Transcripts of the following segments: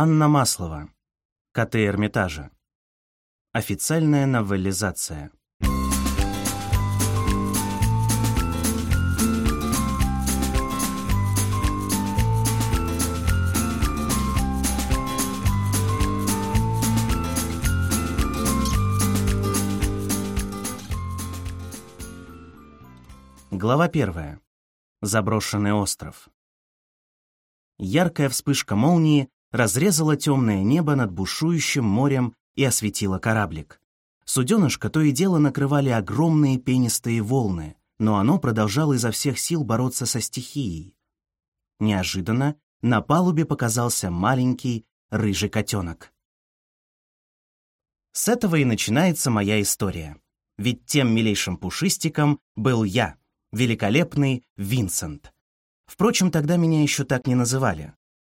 Анна Маслова. Коты Эрмитажа. Официальная новеллизация. Глава первая. Заброшенный остров. Яркая вспышка молнии разрезала темное небо над бушующим морем и осветила кораблик. Суденышко то и дело накрывали огромные пенистые волны, но оно продолжало изо всех сил бороться со стихией. Неожиданно на палубе показался маленький рыжий котенок. С этого и начинается моя история. Ведь тем милейшим пушистиком был я, великолепный Винсент. Впрочем, тогда меня еще так не называли.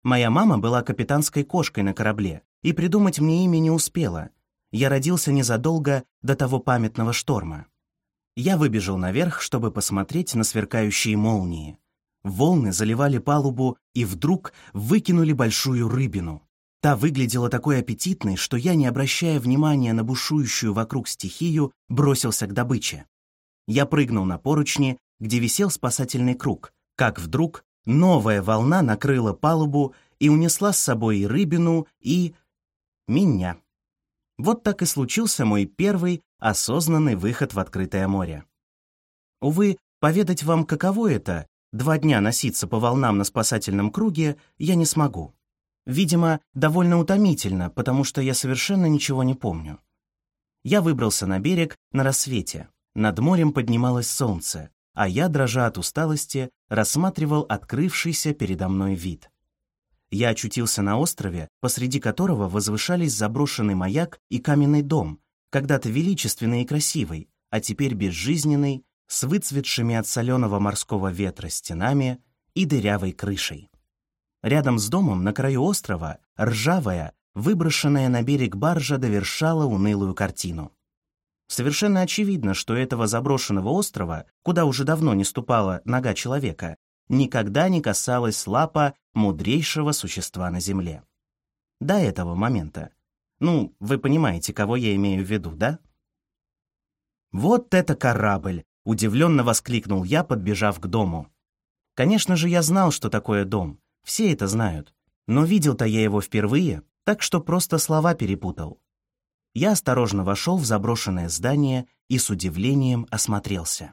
Моя мама была капитанской кошкой на корабле, и придумать мне имя не успела. Я родился незадолго до того памятного шторма. Я выбежал наверх, чтобы посмотреть на сверкающие молнии. Волны заливали палубу и вдруг выкинули большую рыбину. Та выглядела такой аппетитной, что я, не обращая внимания на бушующую вокруг стихию, бросился к добыче. Я прыгнул на поручни, где висел спасательный круг, как вдруг новая волна накрыла палубу и унесла с собой и рыбину, и... меня. Вот так и случился мой первый осознанный выход в открытое море. Увы, поведать вам, каково это, два дня носиться по волнам на спасательном круге, я не смогу. Видимо, довольно утомительно, потому что я совершенно ничего не помню. Я выбрался на берег на рассвете. Над морем поднималось солнце а я, дрожа от усталости, рассматривал открывшийся передо мной вид. Я очутился на острове, посреди которого возвышались заброшенный маяк и каменный дом, когда-то величественный и красивый, а теперь безжизненный, с выцветшими от соленого морского ветра стенами и дырявой крышей. Рядом с домом, на краю острова, ржавая, выброшенная на берег баржа довершала унылую картину. Совершенно очевидно, что этого заброшенного острова, куда уже давно не ступала нога человека, никогда не касалась лапа мудрейшего существа на Земле. До этого момента. Ну, вы понимаете, кого я имею в виду, да? «Вот это корабль!» — удивленно воскликнул я, подбежав к дому. Конечно же, я знал, что такое дом. Все это знают. Но видел-то я его впервые, так что просто слова перепутал. Я осторожно вошел в заброшенное здание и с удивлением осмотрелся.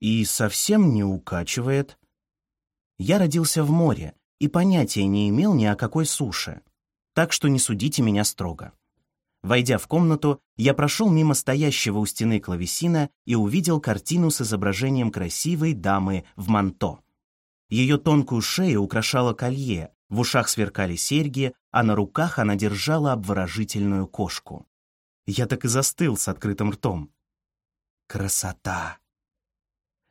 И совсем не укачивает. Я родился в море и понятия не имел ни о какой суше, так что не судите меня строго. Войдя в комнату, я прошел мимо стоящего у стены клавесина и увидел картину с изображением красивой дамы в манто. Ее тонкую шею украшало колье, в ушах сверкали серьги, а на руках она держала обворожительную кошку. Я так и застыл с открытым ртом. Красота!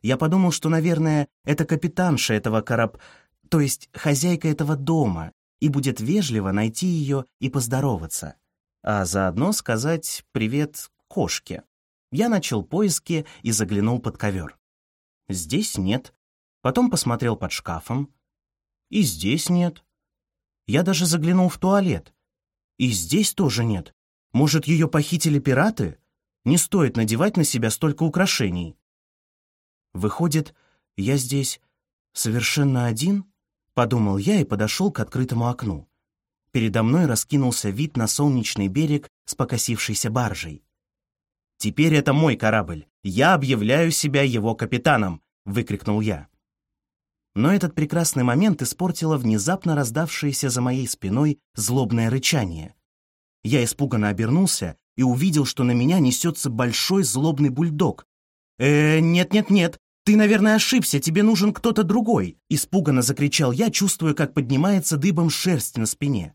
Я подумал, что, наверное, это капитанша этого кораб... то есть хозяйка этого дома, и будет вежливо найти ее и поздороваться, а заодно сказать «привет» кошке. Я начал поиски и заглянул под ковер. Здесь нет. Потом посмотрел под шкафом. И здесь нет. Я даже заглянул в туалет. И здесь тоже нет. Может, ее похитили пираты? Не стоит надевать на себя столько украшений. Выходит, я здесь совершенно один? Подумал я и подошел к открытому окну. Передо мной раскинулся вид на солнечный берег с покосившейся баржей. «Теперь это мой корабль. Я объявляю себя его капитаном!» — выкрикнул я. Но этот прекрасный момент испортило внезапно раздавшееся за моей спиной злобное рычание. Я испуганно обернулся и увидел, что на меня несется большой злобный бульдог. «Э, нет-нет-нет, ты, наверное, ошибся, тебе нужен кто-то другой!» Испуганно закричал я, чувствуя, как поднимается дыбом шерсть на спине.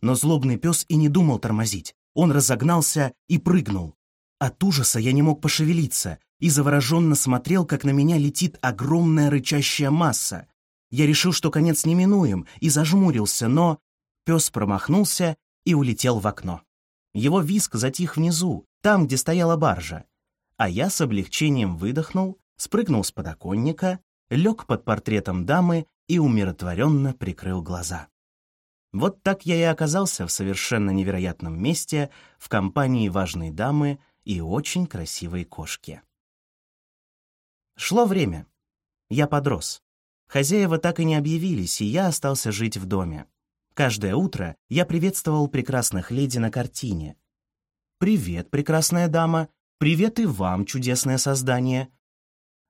Но злобный пес и не думал тормозить. Он разогнался и прыгнул. От ужаса я не мог пошевелиться и завороженно смотрел, как на меня летит огромная рычащая масса. Я решил, что конец неминуем, и зажмурился, но... Пес промахнулся и улетел в окно. Его виск затих внизу, там, где стояла баржа. А я с облегчением выдохнул, спрыгнул с подоконника, лег под портретом дамы и умиротворенно прикрыл глаза. Вот так я и оказался в совершенно невероятном месте в компании важной дамы и очень красивой кошки. Шло время. Я подрос. Хозяева так и не объявились, и я остался жить в доме. Каждое утро я приветствовал прекрасных леди на картине. «Привет, прекрасная дама! Привет и вам, чудесное создание!»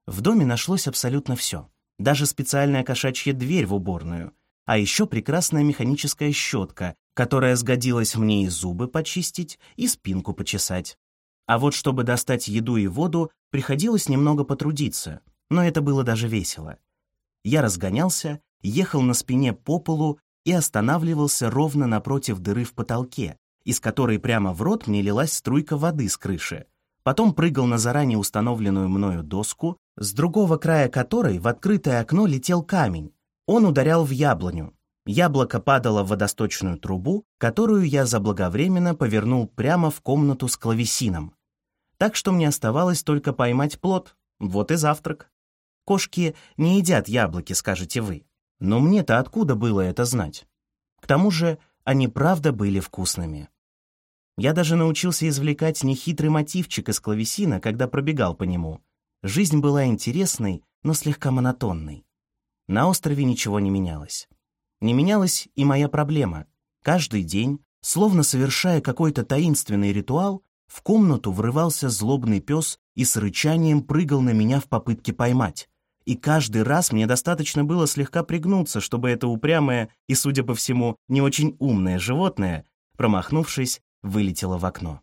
В доме нашлось абсолютно все. Даже специальная кошачья дверь в уборную. А еще прекрасная механическая щетка, которая сгодилась мне и зубы почистить, и спинку почесать. А вот чтобы достать еду и воду, приходилось немного потрудиться, но это было даже весело. Я разгонялся, ехал на спине по полу и останавливался ровно напротив дыры в потолке, из которой прямо в рот мне лилась струйка воды с крыши. Потом прыгал на заранее установленную мною доску, с другого края которой в открытое окно летел камень. Он ударял в яблоню. Яблоко падало в водосточную трубу, которую я заблаговременно повернул прямо в комнату с клавесином. Так что мне оставалось только поймать плод. Вот и завтрак. Кошки не едят яблоки, скажете вы. Но мне-то откуда было это знать? К тому же они правда были вкусными. Я даже научился извлекать нехитрый мотивчик из клавесина, когда пробегал по нему. Жизнь была интересной, но слегка монотонной. На острове ничего не менялось. Не менялась и моя проблема. Каждый день, словно совершая какой-то таинственный ритуал, в комнату врывался злобный пес и с рычанием прыгал на меня в попытке поймать и каждый раз мне достаточно было слегка пригнуться, чтобы это упрямое и, судя по всему, не очень умное животное, промахнувшись, вылетело в окно.